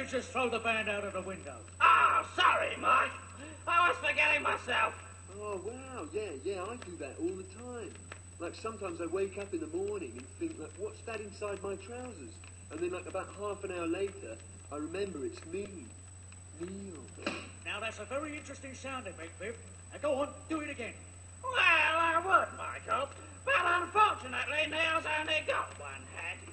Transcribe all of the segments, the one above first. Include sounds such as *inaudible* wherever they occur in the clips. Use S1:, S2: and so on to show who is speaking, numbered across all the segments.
S1: Why did you just throw the band out of the window?
S2: Oh, sorry, Mike. I was forgetting myself.
S3: Oh, wow, yeah, yeah, I do that all the time. Like, sometimes I wake up in the morning and think, like, what's that inside my trousers? And then, like, about half an hour later, I remember it's me. Neil.
S1: Now, that's a very interesting sound sounding, Big Biff. Now, go on, do it again.
S2: Well, I would, Michael. But unfortunately, Neil's only got one head.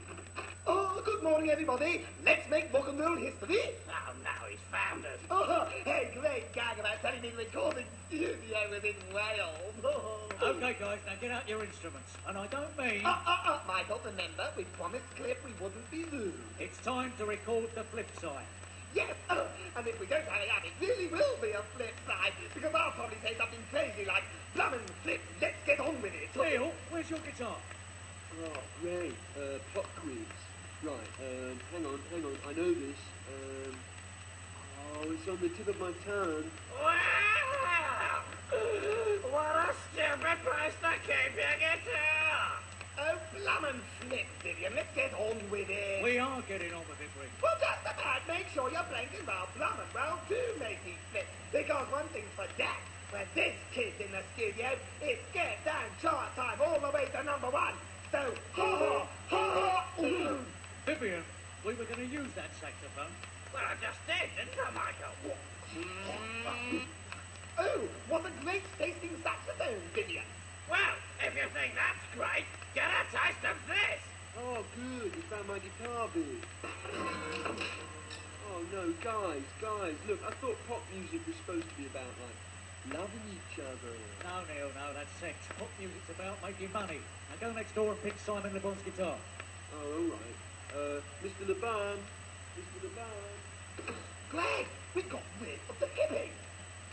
S4: Oh, good morning, everybody. Let's make rock and roll history.
S2: Oh, no, he's found us.
S4: Oh, hey, great gag about telling me to record in studio within Wales. Oh.
S1: Okay, guys, now get out your instruments. And I don't mean...
S4: Uh, uh, uh, Michael, remember, we promised Cliff we wouldn't be rude.
S1: It's time to record the flip side.
S4: Yes, uh, and if we don't hurry up, it really will be a flip side, because I'll probably say something crazy like, Blummin' Flip, let's get on with it.
S1: Neil, where's your guitar?
S3: Oh, Ray, uh, pop quiz. Right, um, hang on, hang on, I know this. Um, oh, it's on the tip of my tongue.
S2: Wow! What a stupid place to keep your guitar!
S4: Oh, Blummin' Flip, Vivian, let's get on with it.
S1: We are getting on with it, Rick.
S4: Well, just about make sure you're blanking about Blum and Brown do make it flip. Because one thing's for that, when this kid's in the studio, it's get down chart time all the way to number one.
S1: We were going to use that saxophone.
S2: Well, I just did, didn't I, Michael? Mm.
S4: Oh, what a great tasting saxophone, Vivian.
S2: Well, if you think that's great, get a taste of this.
S3: Oh, good, you found my guitar bit. Oh, no, guys, guys, look, I thought pop music was supposed to be about, like, loving each other.
S1: No, Neil, no, that's sex. Pop music's about making money. Now go next door and pick Simon Le Bon's guitar.
S3: Oh, all right. Uh, Mr. Le Bon, Mr. Le Bon.
S4: Glad we got rid of the hippie.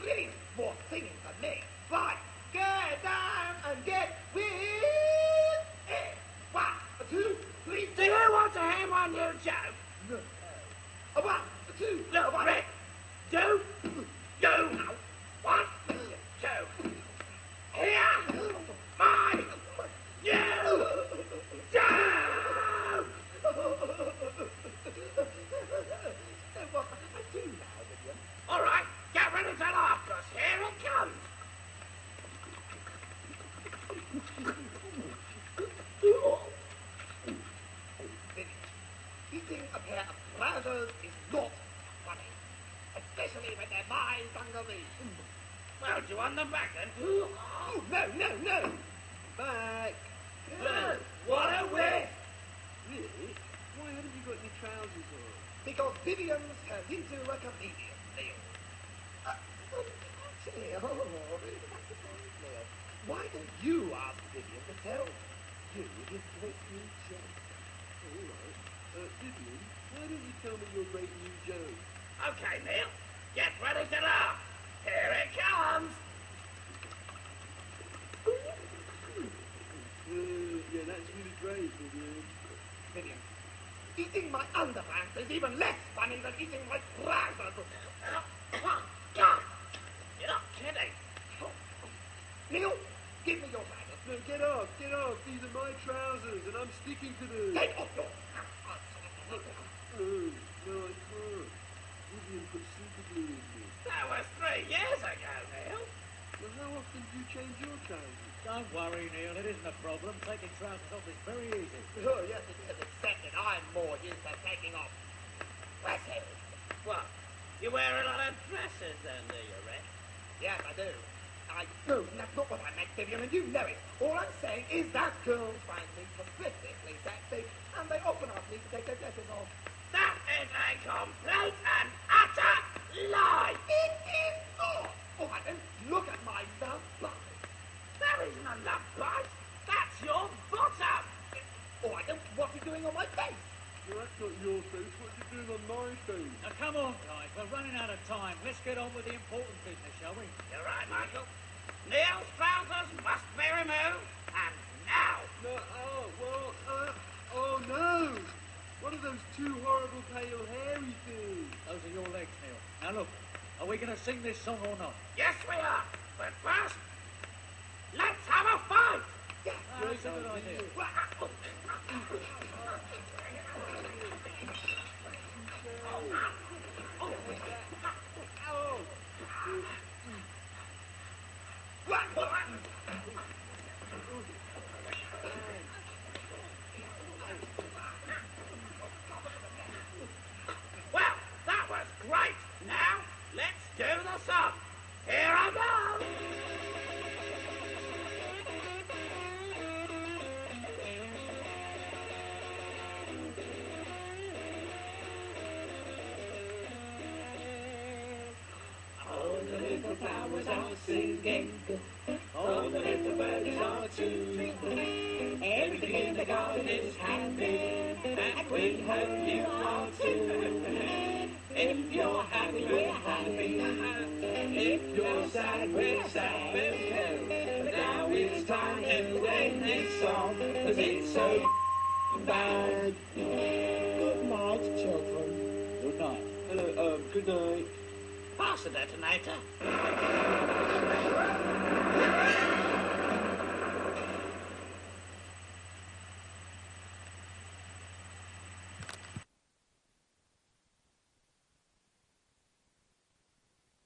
S4: Brilliant, more singing for me. Right, get down and get with it. One, a two,
S2: Do you want to hear my new joke?
S4: no. A one, a two, a
S2: Look,
S4: one.
S2: Rick, do, you, one, two. Here, my new joke!
S4: Well, I do now, Vivian.
S2: All right, get ready to laugh, 'cause here it comes.
S4: Vivian, pair trousers is not funny. Especially when they're my dungarees.
S2: Well, do you want them back then?
S4: Oh, no, no, no.
S3: Back.
S2: Good. What a whiff!
S3: Really? Why haven't you got your trousers on?
S4: Because Vivian's turned into a comedian, Neil. Uh, actually, oh, that's a point, Neil. Why don't you ask Vivian to tell you his great new joke?
S3: All right. Uh, why don't you tell me your great new joke?
S2: Okay, Neil, get ready to laugh. Here it comes.
S3: Uh, yeah, that's really great, Vivian.
S4: Vivian, eating my underpants is even less funny than eating my trousers.
S2: You're not kidding.
S4: Neil, give me your trousers.
S3: No, get off, get off. These are my trousers, and I'm sticking to them.
S4: Take off your
S3: No, no, I can't. Vivian put super glue in me.
S2: That was three years ago, Neil.
S3: Well, how often do you change your trousers?
S1: Don't worry, Neil, it isn't a problem. Taking trousers off is very easy. *laughs*
S4: Oh, yes, it is, except that I'm more used to taking off dresses.
S2: What? You wear a lot of dresses then, do you, Rick?
S4: Yes, I do. I no, that's not what I meant, Vivian, and you know it. All I'm saying is that girls find me terrifically sexy, and they often ask me to take their dresses off.
S2: That is a complete
S4: not
S2: your
S4: face.
S3: What you doing on my face?
S1: Now come on, guys, we're running out of time. Let's get on with the important business, shall we?
S2: You're right, Michael. Neil's trousers must be removed, and now.
S3: No, oh, well, uh, oh no! What are those two horrible pale hairy things?
S1: Those are your legs, Neil. Now look, are we going to sing this song or not?
S2: Yes, we are. But first, let's have a fight.
S1: Ah, that's a good idea.
S2: Well, that was great. Now, let's do the song. Flowers are singing. All the little birds are too. Everything in the garden is happy, and we hope you are too. If you're happy, we're happy. If you're sad, we're sad now it's time to end this song, cause it's so bad. Good night, children.
S1: Good night.
S3: Hello, um, good night.
S2: Pass the detonator.